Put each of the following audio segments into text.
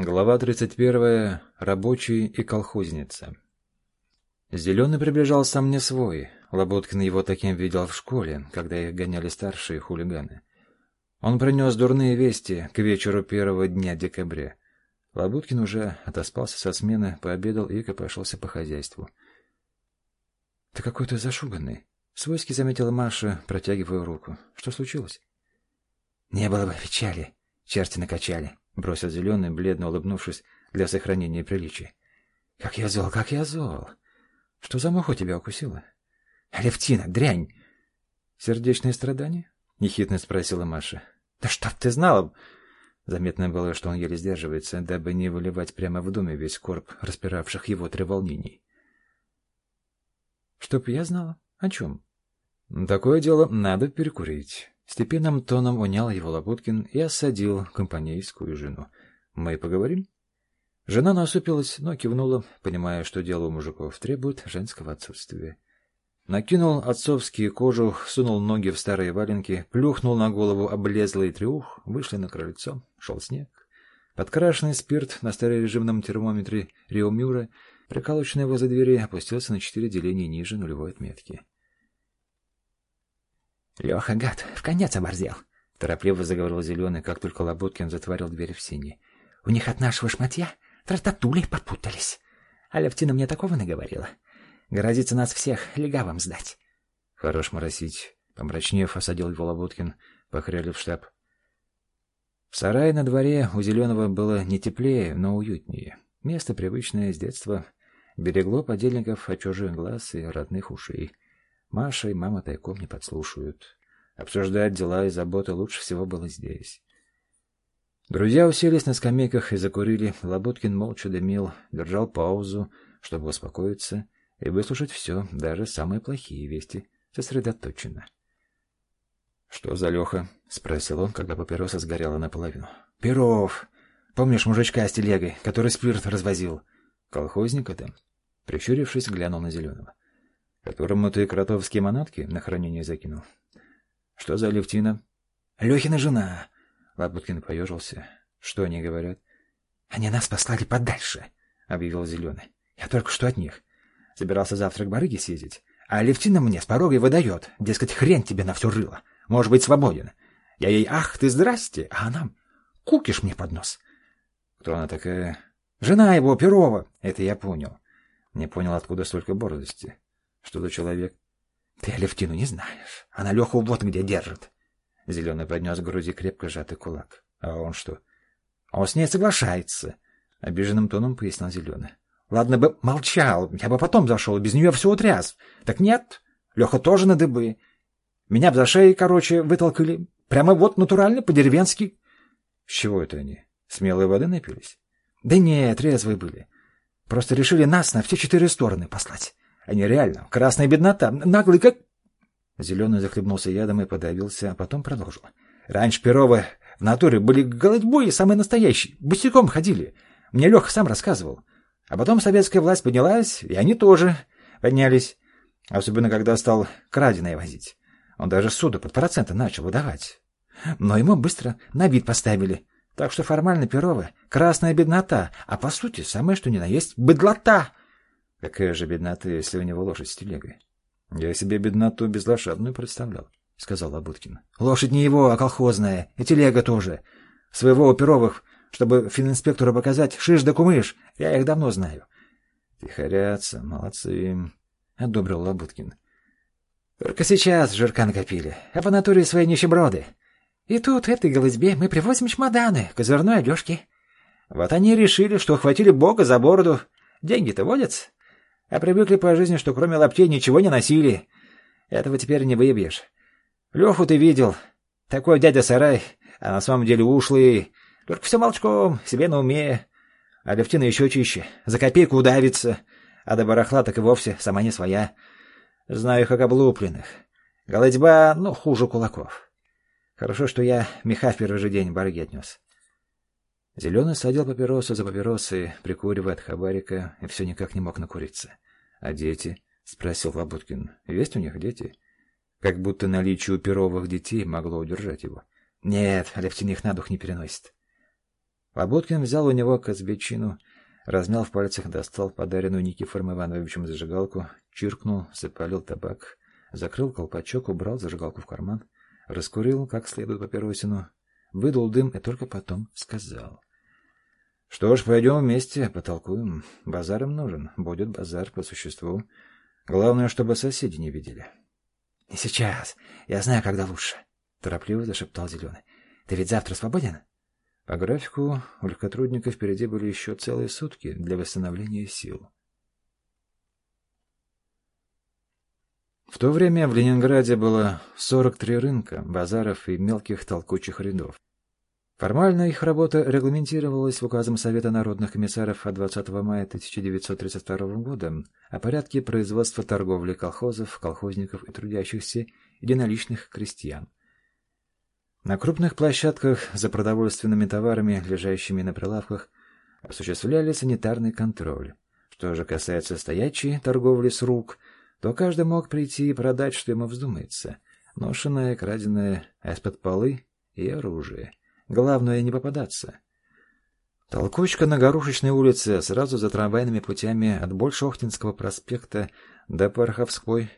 Глава 31. Рабочий и колхозница. Зеленый приближал сам не свой. Лоботкин его таким видел в школе, когда их гоняли старшие хулиганы. Он принес дурные вести к вечеру первого дня декабря. Лоботкин уже отоспался со смены, пообедал и копошился по хозяйству. — Ты какой-то зашуганный. Свойски заметила Маша, протягивая руку. — Что случилось? — Не было бы печали. Черти накачали бросил зеленый, бледно улыбнувшись для сохранения приличий. — Как я зол, как я зол! Что за муха тебя укусила? — Алевтина, дрянь! — Сердечные страдания? — нехитно спросила Маша. — Да чтоб ты знала! Заметно было, что он еле сдерживается, дабы не выливать прямо в доме весь корп распиравших его треволнений. — Чтоб я знала? О чем? — Такое дело надо перекурить. Степенным тоном унял его Лопуткин и осадил компанейскую жену. «Мы поговорим?» Жена насупилась, но кивнула, понимая, что дело у мужиков требует женского отсутствия. Накинул отцовский кожух, сунул ноги в старые валенки, плюхнул на голову облезлый трюх, вышли на крыльцо, шел снег. Подкрашенный спирт на старорежимном термометре Риомюра, приколоченный возле двери, опустился на четыре деления ниже нулевой отметки. Леха, гад, в конец оборзел. Торопливо заговорил Зеленый, как только Лоботкин затворил дверь в сине. У них от нашего шматья трататули подпутались. А Левтина мне такого наговорила. Грозится нас всех легавым сдать. Хорош моросить. Помрачнев, осадил его Лоботкин, похряли в штаб. В сарае на дворе у Зеленого было не теплее, но уютнее. Место привычное с детства берегло подельников от чужих глаз и родных ушей. Маша и мама тайком не подслушают. Обсуждать дела и заботы лучше всего было здесь. Друзья уселись на скамейках и закурили. Лоботкин молча дымил, держал паузу, чтобы успокоиться и выслушать все, даже самые плохие вести, сосредоточенно. — Что за Леха? — спросил он, когда папироса сгорела наполовину. — Перов! Помнишь мужичка с телегой, который спирт развозил? — Колхозник это? Прищурившись, глянул на Зеленого которому ты кротовские манатки на хранение закинул. Что за Левтина? Лехина жена. Лапуткин поежился. Что они говорят? Они нас послали подальше, объявил Зеленый. Я только что от них. Собирался завтра к барыге съездить. А Левтина мне с порога и выдает. Дескать, хрен тебе на все рыло. Может быть, свободен. Я ей, ах ты, здрасте, а она кукиш мне под нос. Кто она такая? Жена его, Перова. Это я понял. Не понял, откуда столько бородости. Что за человек? Ты Алевтину не знаешь. Она Леху вот где держит. Зеленый поднес к груди крепко сжатый кулак. А он что? Он с ней соглашается. Обиженным тоном пояснил Зеленый. Ладно бы молчал, я бы потом зашел, без нее все утряс. Так нет, Леха тоже на дыбы. Меня в за шеи, короче, вытолкали. Прямо вот натурально, по-деревенски. С чего это они? Смелой воды напились? Да нет, трезвые были. Просто решили нас на все четыре стороны послать. Они реально. Красная беднота. Наглый как... Зеленый захлебнулся ядом и подавился, а потом продолжил. Раньше Перовы в натуре были голодьбои самые настоящие. Босиком ходили. Мне Леха сам рассказывал. А потом советская власть поднялась, и они тоже поднялись. Особенно, когда стал краденое возить. Он даже суду под проценты начал выдавать. Но ему быстро на вид поставили. Так что формально Перовы — красная беднота, а по сути самое что ни на есть — быдлота. Какая же беднота, если у него лошадь с телегой? Я себе бедноту безлошадную представлял, — сказал Лабуткин. Лошадь не его, а колхозная, и телега тоже. Своего у Перовых, чтобы фининспектору показать, шиш да кумыш, я их давно знаю. Тихорятся, молодцы, — одобрил Лабуткин. Только сейчас жирка накопили, а по натуре свои нищеброды. И тут этой голызьбе мы привозим чемоданы, козырной одежки. Вот они решили, что охватили бога за бороду. Деньги-то водятся. А привыкли по жизни, что кроме лаптей ничего не носили. Этого теперь не выбьешь. Леху ты видел. Такой дядя сарай, а на самом деле ушлый. Только все молчком, себе на уме. А Левтина еще чище. За копейку удавится. А до барахла так и вовсе сама не своя. Знаю их как облупленных. Голодьба, ну, хуже кулаков. Хорошо, что я меха в первый же день барыги отнес. Зеленый садил папиросы за папиросой, прикуривая от хабарика, и все никак не мог накуриться. — А дети? — спросил Лабуткин. — Есть у них дети? Как будто наличие у Перовых детей могло удержать его. — Нет, Алевтин их на дух не переносит. — Лоботкин взял у него казбечину, размял в пальцах, достал подаренную Никифором Ивановичем зажигалку, чиркнул, запалил табак, закрыл колпачок, убрал зажигалку в карман, раскурил как следует папиросину, выдул дым и только потом сказал. — Что ж, пойдем вместе, потолкуем. Базар им нужен. Будет базар по существу. Главное, чтобы соседи не видели. — Не сейчас. Я знаю, когда лучше, — торопливо зашептал Зеленый. — Ты ведь завтра свободен? По графику у легкотрудника впереди были еще целые сутки для восстановления сил. В то время в Ленинграде было 43 рынка, базаров и мелких толкучих рядов. Формально их работа регламентировалась указом Совета народных комиссаров от 20 мая 1932 года о порядке производства торговли колхозов, колхозников и трудящихся единоличных крестьян. На крупных площадках за продовольственными товарами, лежащими на прилавках, осуществляли санитарный контроль. Что же касается стоячей торговли с рук, то каждый мог прийти и продать, что ему вздумается. Ношенное, краденое, а из-под полы и оружие. Главное не попадаться. Толкучка на Горушечной улице сразу за трамвайными путями от Большохтинского проспекта до Пороховской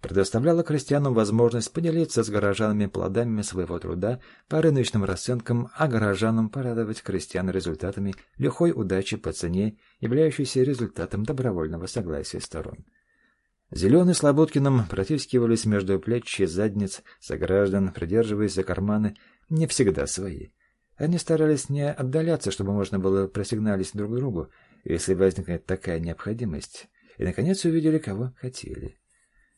предоставляла крестьянам возможность поделиться с горожанами плодами своего труда по рыночным расценкам, а горожанам порадовать крестьян результатами лихой удачи по цене, являющейся результатом добровольного согласия сторон. Зеленый с Лоботкиным протискивались между плеч и задниц сограждан, придерживаясь за карманы, не всегда свои. Они старались не отдаляться, чтобы можно было просигналить друг другу, если возникнет такая необходимость, и, наконец, увидели, кого хотели.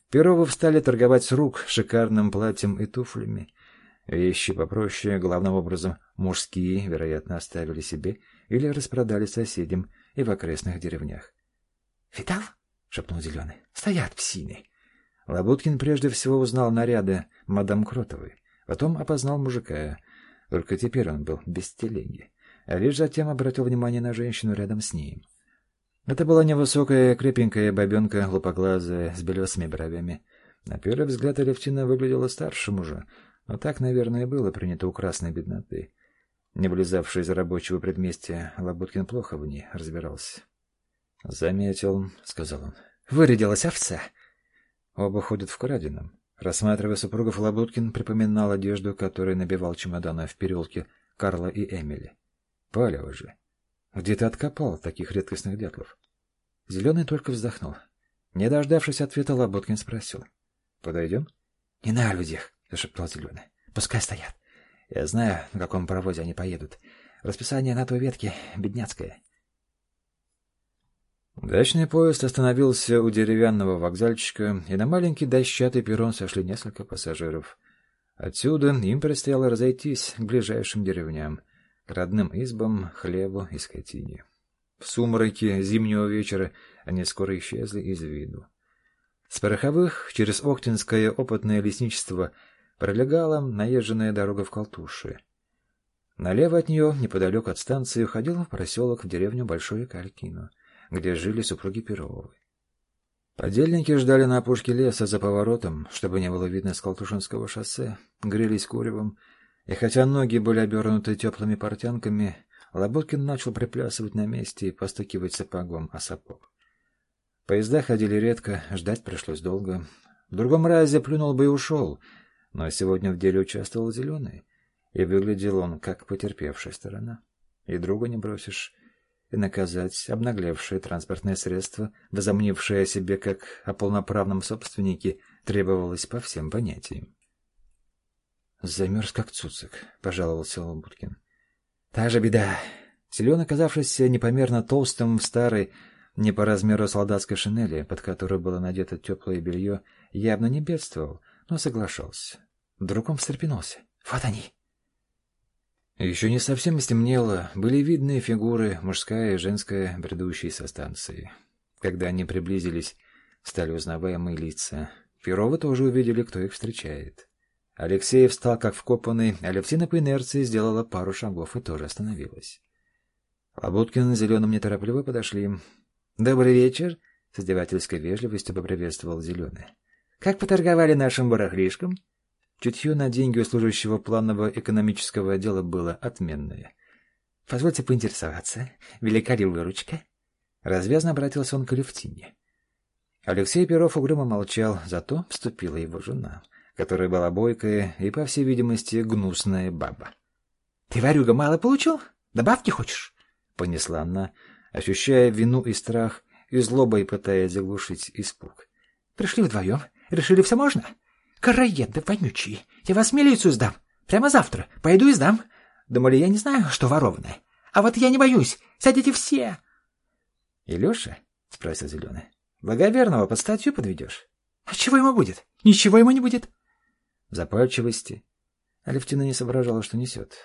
Перовы встали торговать с рук шикарным платьем и туфлями. Вещи попроще, главным образом мужские, вероятно, оставили себе или распродали соседям и в окрестных деревнях. — Видал? — шепнул Зеленый. — Стоят псины. Лабуткин прежде всего узнал наряды мадам Кротовой. Потом опознал мужика. Только теперь он был без телеги. А лишь затем обратил внимание на женщину рядом с ним. Это была невысокая, крепенькая бабенка, лупоглазая, с белесыми бровями. На первый взгляд Алевтина выглядела старше мужа, но так, наверное, и было принято у красной бедноты. Не влезавший из рабочего предместья, Лабуткин плохо в ней разбирался. — Заметил, — сказал он. — Вырядилась овца. Оба ходят в краденом. Рассматривая супругов, Лабуткин припоминал одежду, которой набивал чемоданы в переулке Карла и Эмили. Палево же. Где ты откопал таких редкостных дятлов? Зеленый только вздохнул. Не дождавшись ответа, Лоботкин спросил. — Подойдем? — Не на людях, — зашептал Зеленый. — Пускай стоят. Я знаю, на каком паровозе они поедут. Расписание на той ветке бедняцкое. Дачный поезд остановился у деревянного вокзальчика, и на маленький дощатый перрон сошли несколько пассажиров. Отсюда им предстояло разойтись к ближайшим деревням, к родным избам, хлебу и скотине. В сумраке зимнего вечера они скоро исчезли из виду. С Пороховых через Охтинское опытное лесничество пролегала наезженная дорога в Колтуши. Налево от нее, неподалеку от станции, уходил в проселок в деревню Большое Калькино где жили супруги Перовой. Подельники ждали на опушке леса за поворотом, чтобы не было видно с Колтушинского шоссе, грелись куревом, и хотя ноги были обернуты теплыми портянками, Лоботкин начал приплясывать на месте и постукивать сапогом о сапог. Поезда ходили редко, ждать пришлось долго. В другом разе плюнул бы и ушел, но сегодня в деле участвовал Зеленый, и выглядел он как потерпевшая сторона. И друга не бросишь, и наказать обнаглевшее транспортное средство, возомнившее о себе как о полноправном собственнике, требовалось по всем понятиям. «Замерз как цуцик», — пожаловался Ломбуткин. «Та же беда. Силен, оказавшийся непомерно толстым в старой, не по размеру солдатской шинели, под которой было надето теплое белье, явно не бедствовал, но соглашался. Вдруг он встрепенулся. «Вот они!» Еще не совсем стемнело, были видны фигуры, мужская и женская, бредущие со станции. Когда они приблизились, стали узнаваемые лица. Перовы тоже увидели, кто их встречает. Алексей встал как вкопанный, а Левтина по инерции сделала пару шагов и тоже остановилась. Лабуткин и Зеленым неторопливо подошли. «Добрый вечер!» — с издевательской вежливостью поприветствовал Зеленый. «Как поторговали нашим барахлишком?» Чутье на деньги у служащего планового экономического отдела было отменное. Позвольте поинтересоваться, велика ли выручка? Развязно обратился он к Алевтине. Алексей Перов угрюмо молчал, зато вступила его жена, которая была бойкая и, по всей видимости, гнусная баба. — Ты, Варюга, мало получил? Добавки хочешь? — понесла она, ощущая вину и страх, и злобой пытаясь заглушить испуг. — Пришли вдвоем, решили все можно? Караеды вонючие, я вас в милицию сдам. Прямо завтра пойду и сдам. Думали, я не знаю, что ворованное. А вот я не боюсь, сядете все. — Илюша? — спросил Зеленый. Благоверного под статью подведешь? А чего ему будет? Ничего ему не будет. В запальчивости. Алевтина не соображала, что несет.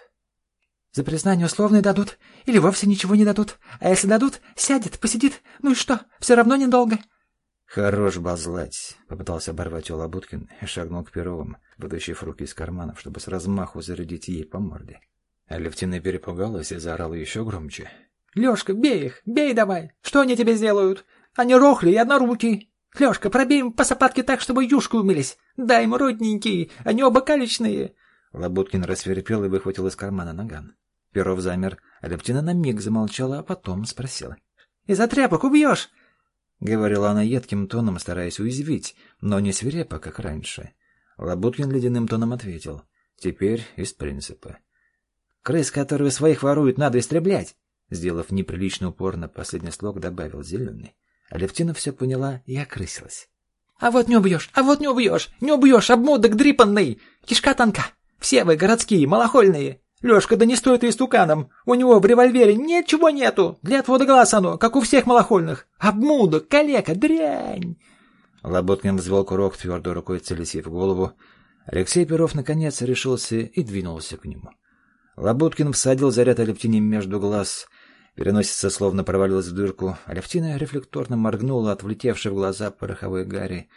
За признание условные дадут, или вовсе ничего не дадут. А если дадут, сядет, посидит. Ну и что, все равно недолго. Хорош базлать, попытался оборвать ее Лабуткин и шагнул к Перовым, вытащив руки из карманов, чтобы с размаху зарядить ей по морде. Алевтина перепугалась и заорала еще громче. — Лешка, бей их, бей давай! Что они тебе сделают? Они рохли и однорукие. Лешка, пробей им по сапатке так, чтобы юшку умылись. Дай им родненькие, они оба калечные. Лабуткин рассверепел и выхватил из кармана наган. Перов замер, а Лептина на миг замолчала, а потом спросила. — Из-за тряпок убьешь? — говорила она едким тоном, стараясь уязвить, но не свирепо, как раньше. Лабуткин ледяным тоном ответил. Теперь из принципа. — Крыс, которые своих воруют, надо истреблять! Сделав неприличный упор на последний слог, добавил Зеленый. Алевтина все поняла и окрысилась. — А вот не убьешь, а вот не убьешь, не убьешь, обмудок дрипанный, кишка тонка. Все вы городские, малохольные. Лешка, да не стоит истуканом. У него в револьвере ничего нету. Для отвода глаз оно, как у всех малохольных. Обмудок, калека, дрянь. Лоботкин взвел курок твердой рукой, целясь в голову. Алексей Перов наконец решился и двинулся к нему. Лоботкин всадил заряд Алевтине между глаз — Переносица словно провалилась в дырку. Алевтина рефлекторно моргнула от влетевшей в глаза пороховой гари.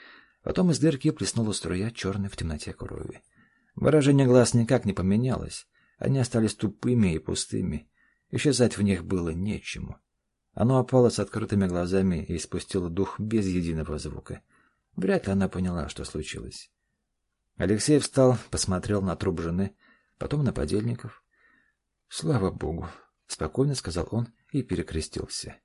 Потом из дырки плеснула струя черной в темноте крови. Выражение глаз никак не поменялось. Они остались тупыми и пустыми. Исчезать в них было нечему. Оно опало с открытыми глазами и испустило дух без единого звука. Вряд ли она поняла, что случилось. Алексей встал, посмотрел на труп жены, потом на подельников. Слава богу, — спокойно сказал он и перекрестился.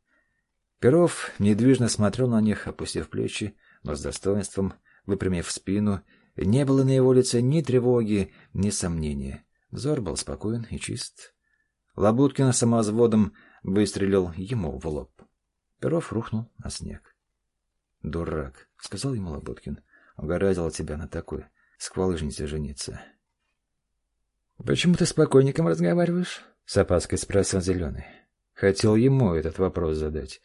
Перов недвижно смотрел на них, опустив плечи, но с достоинством, выпрямив спину. Не было на его лице ни тревоги, ни сомнения. Взор был спокоен и чист. Лабуткин самозводом выстрелил ему в лоб. Перов рухнул на снег. — Дурак, — сказал ему Лабуткин. — Угораздило тебя на такой сквалыжнице жениться. — Почему ты с покойником разговариваешь? С опаской спросил Зеленый. Хотел ему этот вопрос задать.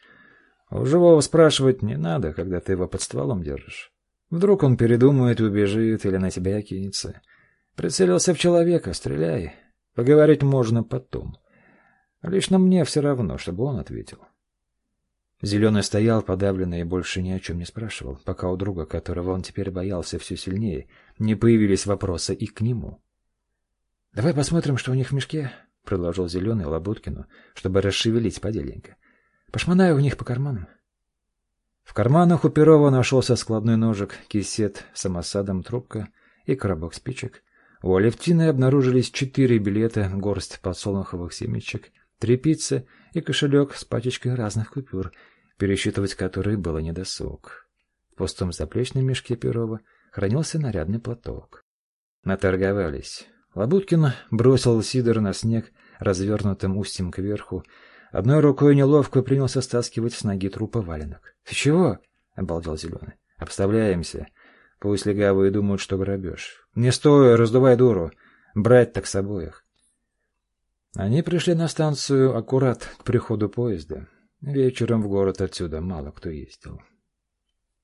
У живого спрашивать не надо, когда ты его под стволом держишь. Вдруг он передумает убежит, или на тебя кинется. Прицелился в человека, стреляй. Поговорить можно потом. Лично мне все равно, чтобы он ответил. Зеленый стоял подавленный и больше ни о чем не спрашивал, пока у друга, которого он теперь боялся все сильнее, не появились вопросы и к нему. — Давай посмотрим, что у них в мешке, — предложил Зеленый Лабуткину, чтобы расшевелить подельника. — Пошмонаю у них по карманам. В карманах у Перова нашелся складной ножик, кисет с амосадом, трубка и коробок спичек. У Алевтины обнаружились четыре билета, горсть подсолнуховых семечек, три пиццы и кошелек с пачечкой разных купюр, пересчитывать которые было недосуг. В пустом заплечном мешке Перова хранился нарядный платок. Наторговались. Лабуткин бросил сидор на снег, развернутым устьем кверху. Одной рукой неловко принялся стаскивать с ноги трупа валенок. — Ты чего? — обалдел Зеленый. — Обставляемся. Пусть легавые думают, что грабеж. Не стой, раздувай дуру. Брать так с обоих. Они пришли на станцию аккурат к приходу поезда. Вечером в город отсюда мало кто ездил.